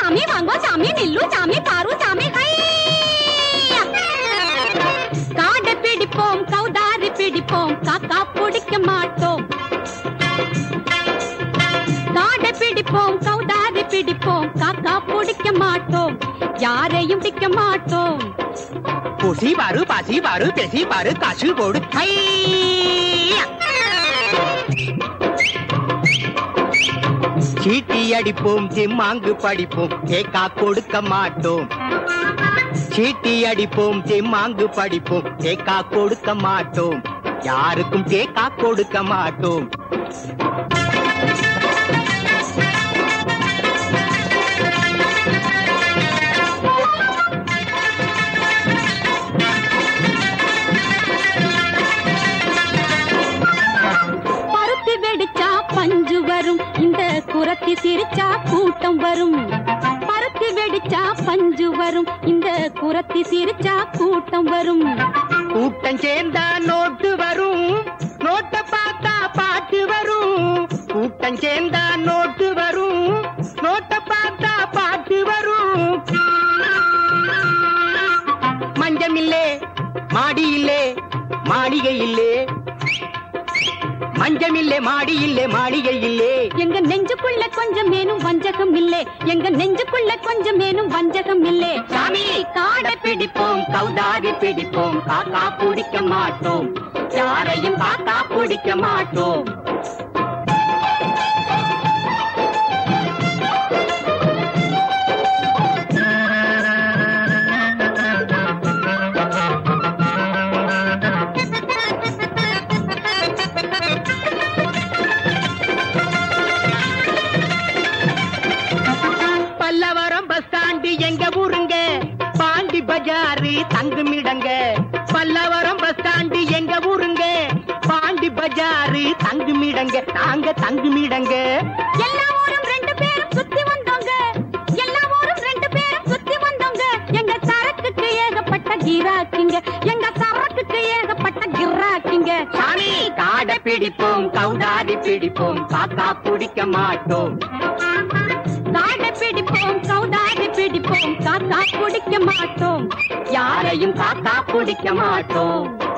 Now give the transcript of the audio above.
சாமி வாங்கோ சாமி நில்லு சாமி பாரு சாமி ஹையா! காடை பிடிப்போம் கௌதாரி பிடிப்போம் காக்கா பிடிக்க மாட்டோம் காடை பிடிப்போம் கௌதாரி பிடிப்போம் காக்கா பிடிக்க மாட்டோம் யாரையும் பிடிக்க மாட்டோம் பூசி பாரு பாசி பாரு பேசி பாரு காசு போடு ஹையா! சீட்டி அடிப்போம் திம்மாங்கு படிப்போம் கேக்கா கொடுக்க மாட்டோம். சீட்டி அடிப்போம் திம்மாங்கு படிப்போம் கேக்கா கொடுக்க மாட்டோம். யாருக்கும் கேக்கா கொடுக்க மாட்டோம். வரும். இந்த குரத்தி சிரிச்சா கூட்டம் வரும். கூட்டம் சேர்ந்தா நோட்டு வரும். நோட்டை பார்த்தா பாட்டு வரும். கூட்டம் சேர்ந்தா நோட்டு வரும். நோட்டை பார்த்தா பாட்டு வரும். மஞ்சமில்லே மாடி இல்லே மாளிகை இல்லே மஞ்சமில்லே மாடி இல்லே மாளிகை இல்லே எங்க நெஞ்சுக்குள்ள கொஞ்சம் மேனும் வஞ்சகம் இல்லே. எங்க நெஞ்சுக்குள்ள கொஞ்சம் மேனும் வஞ்சகம் இல்லே. சாமி காடை பிடிப்போம் கௌதாரி பிடிப்போம் காக்கா பிடிக்க மாட்டோம். யாரையும் காக்கா பிடிக்க மாட்டோம். பஜாரு தங்குமிடங்க. பல்லவரம் பஸ் ஸ்டாண்டு எங்க ஊருங்க? பாண்டி பஜாரு தங்குமிடங்க. நாங்க தங்குமிடங்க. எல்லா ஊரும் ரெண்டு பேரும் சுத்தி வந்தோங்க. எல்லா ஊரும் ரெண்டு பேரும் சுத்தி வந்தோங்க. எங்க சரக்குக்கு ஏகப்பட்ட கிராக்கிங்க. எங்க சரக்குக்கு ஏகப்பட்ட கிராக்கிங்க. சாமி காடை பிடிப்போம் கௌதாரி பிடிப்போம். காக்கா பிடிக்க மாட்டோம். காடை பிடிப்போம் கௌதாரி பிடிப்போம் காக்கா பிடிக்க மாட்டோம். யாரையும் காக்கா பிடிக்க மாட்டோம்.